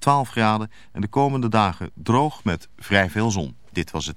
12 graden en de komende dagen droog met vrij veel zon. Dit was het.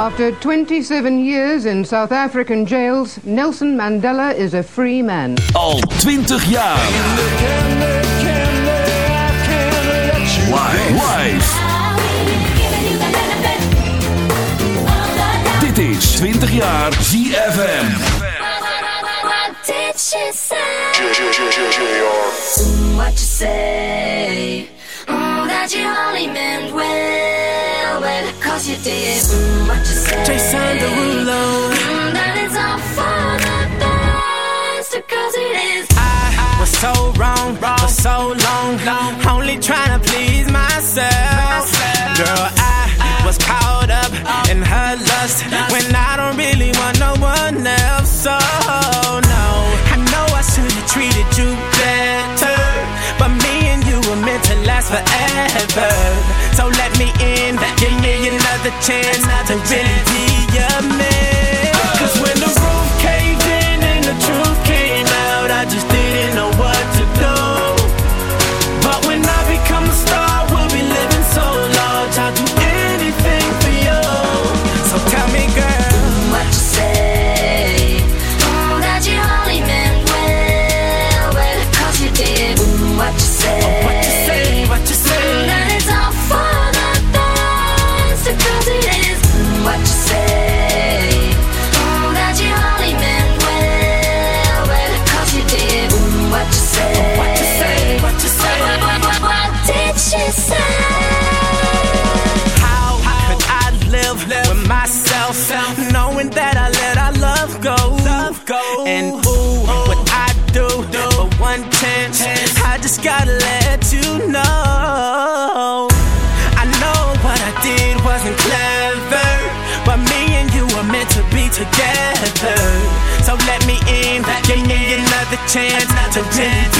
After 27 years in South African jails, Nelson Mandela is a free man. Al 20 jaar. Live. Dit is 20 jaar ZFM. What you say? Mm, that you only. said, cause you did mm, what you said. Jason Derulo. Mm, that it's all for the best, because it is. I was so wrong, wrong. for so long, long. Only trying to please myself. myself. Girl, I, I was caught up, in her lust, lust when I don't really want no one else. So, no, I know I should have treated you better, but me and you were meant to last forever. So let me in another chance another to chance. really be your man. Cause when chance to win.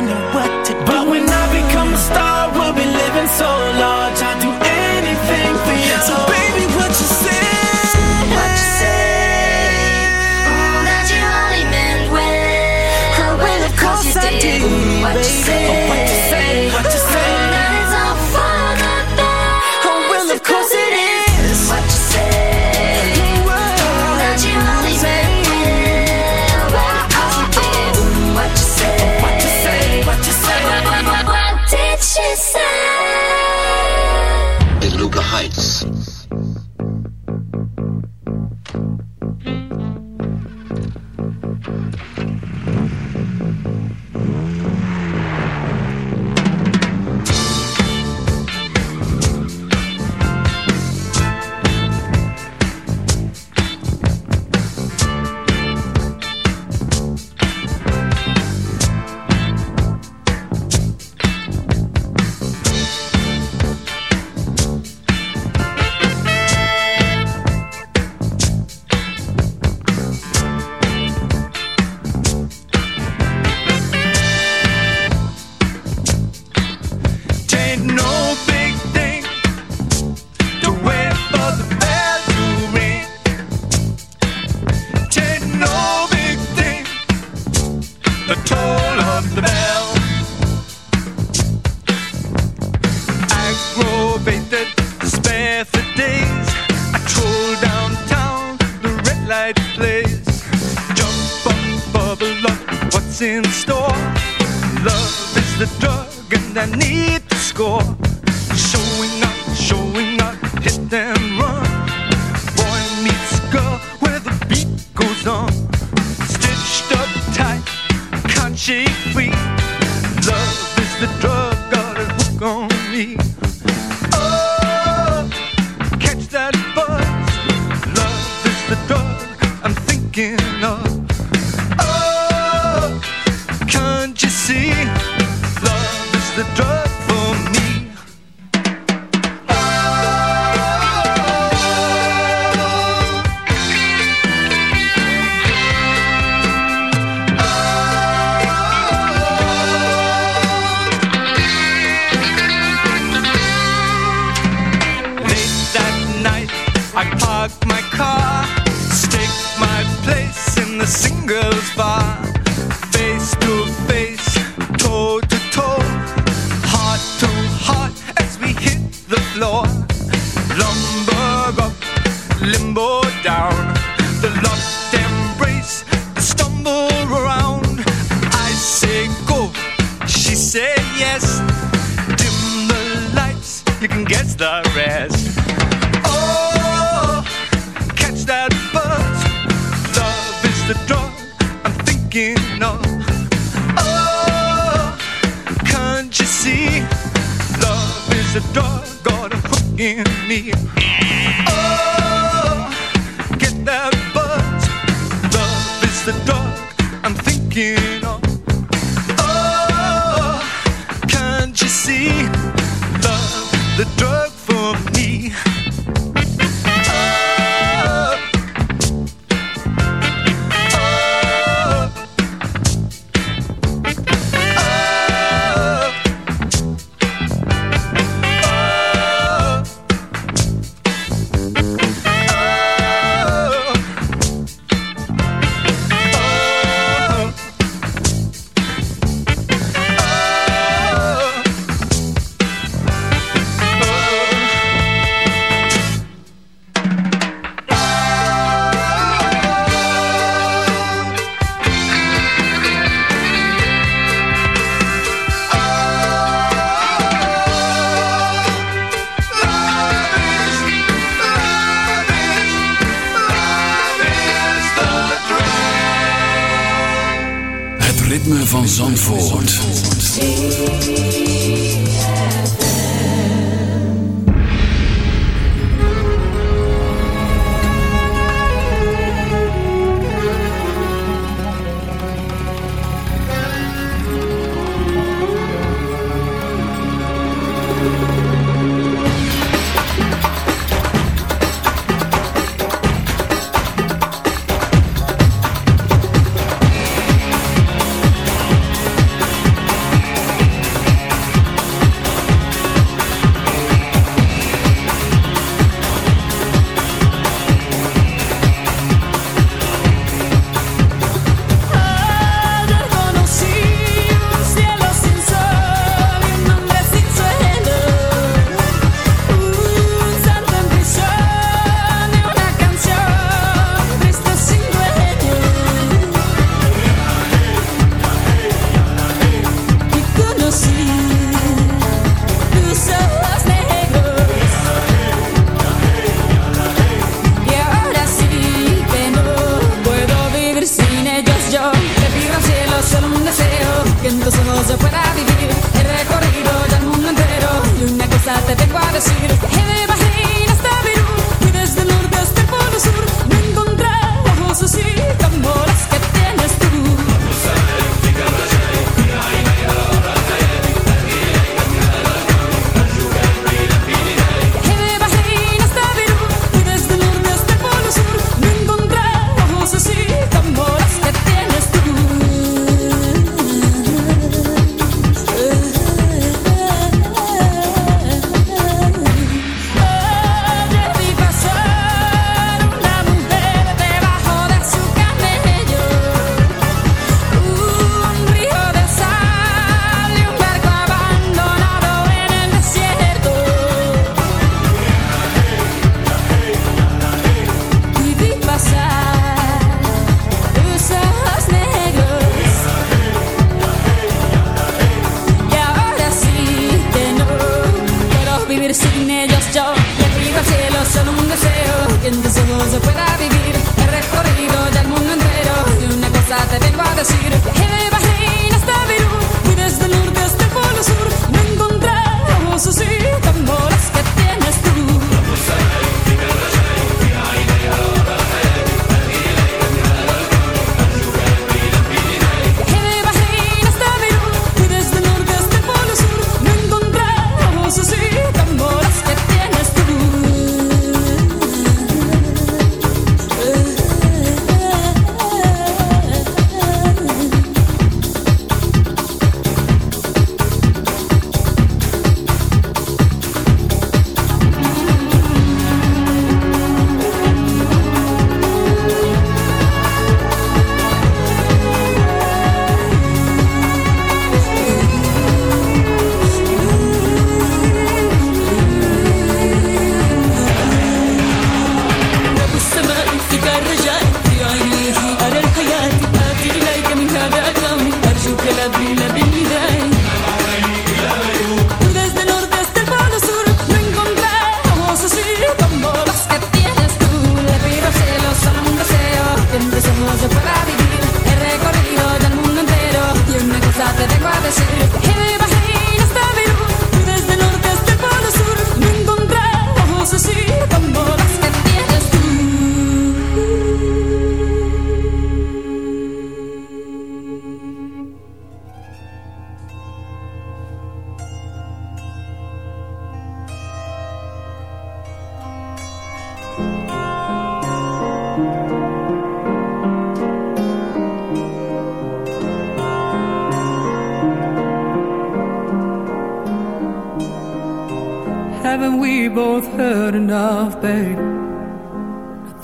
me.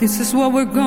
This is what we're gonna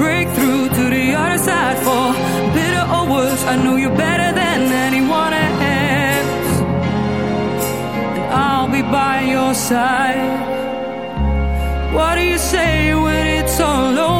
break through to the other side for bitter or worse. I know you're better than anyone else, and I'll be by your side. What do you say when it's all over?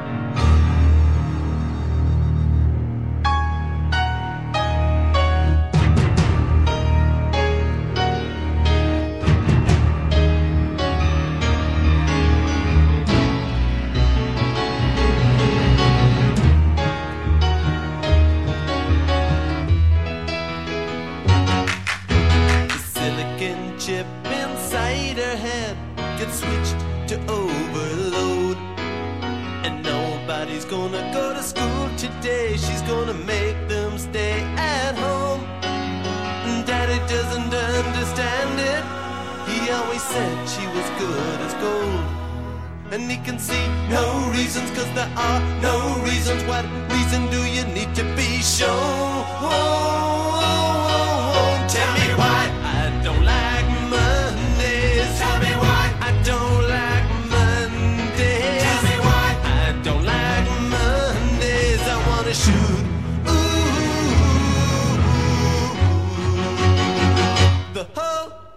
doesn't understand it. He always said she was good as gold. And he can see no reasons, cause there are no reasons. What reason do you need to be shown? Tell me why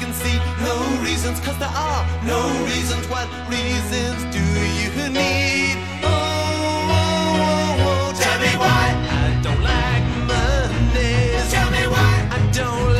Can see no reasons, cause there are no reasons. What reasons do you need? Oh, oh, oh, oh, tell me why I don't like Mondays. Tell me why I don't like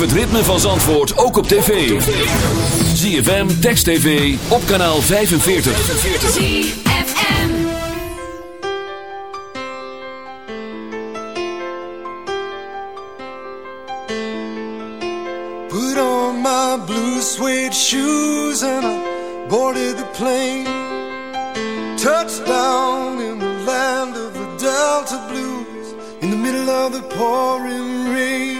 Het ritme van Zandvoort ook op tv. ZFM, Text TV, op kanaal 45. ZFM. Put on my blue suede shoes and I boarded the plane. Touchdown in the land of the Delta Blues in the middle of the pouring rain.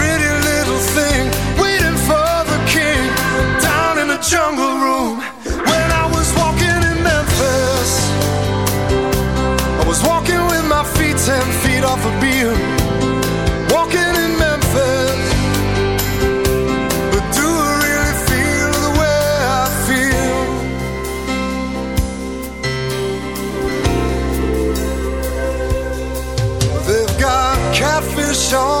저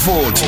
Zandvoort.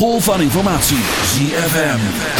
Golf van informatie. ZFM.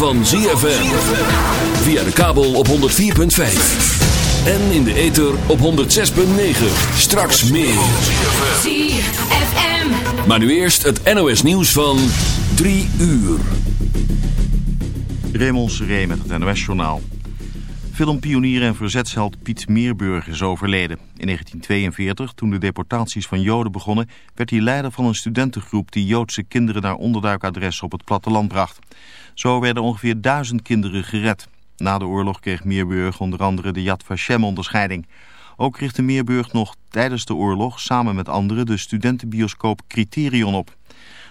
Van ZFM. Via de kabel op 104.5. En in de ether op 106.9. Straks meer. ZFM. Maar nu eerst het NOS nieuws van 3 uur. Raymond Seré met het NOS-journaal. Filmpionier en verzetsheld Piet Meerburg is overleden. In 1942, toen de deportaties van Joden begonnen, werd hij leider van een studentengroep die Joodse kinderen naar onderduikadressen op het platteland bracht. Zo werden ongeveer duizend kinderen gered. Na de oorlog kreeg Meerburg onder andere de Yad Vashem onderscheiding. Ook richtte Meerburg nog tijdens de oorlog samen met anderen de studentenbioscoop Criterion op.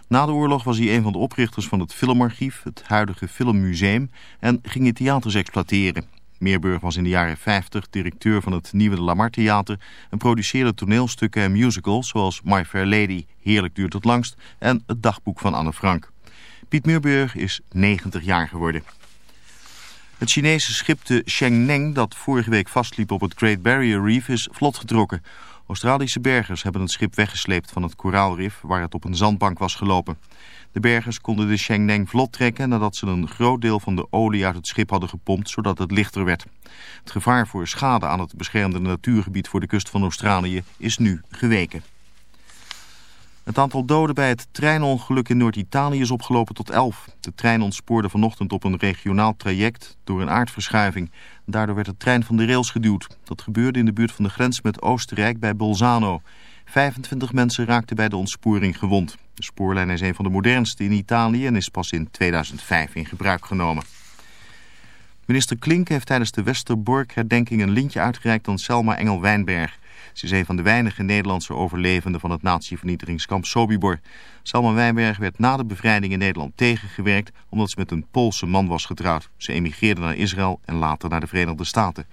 Na de oorlog was hij een van de oprichters van het Filmarchief, het huidige Filmmuseum, en ging hij theaters exploiteren. Meerburg was in de jaren 50 directeur van het Nieuwe Lamar Theater en produceerde toneelstukken en musicals zoals My Fair Lady, Heerlijk duurt het langst en Het dagboek van Anne Frank. Piet Meerburg is 90 jaar geworden. Het Chinese schip de Shengneng dat vorige week vastliep op het Great Barrier Reef is vlot getrokken. Australische bergers hebben het schip weggesleept van het koraalrif waar het op een zandbank was gelopen. De bergers konden de Shengneng vlot trekken nadat ze een groot deel van de olie uit het schip hadden gepompt zodat het lichter werd. Het gevaar voor schade aan het beschermde natuurgebied voor de kust van Australië is nu geweken. Het aantal doden bij het treinongeluk in Noord-Italië is opgelopen tot 11. De trein ontspoorde vanochtend op een regionaal traject door een aardverschuiving. Daardoor werd de trein van de rails geduwd. Dat gebeurde in de buurt van de grens met Oostenrijk bij Bolzano. 25 mensen raakten bij de ontsporing gewond. De spoorlijn is een van de modernste in Italië en is pas in 2005 in gebruik genomen. Minister Klink heeft tijdens de Westerbork-herdenking een lintje uitgereikt aan Selma Engel-Wijnberg. Ze is een van de weinige Nederlandse overlevenden van het natievernietigingskamp Sobibor. Selma Wijnberg werd na de bevrijding in Nederland tegengewerkt omdat ze met een Poolse man was getrouwd. Ze emigreerde naar Israël en later naar de Verenigde Staten.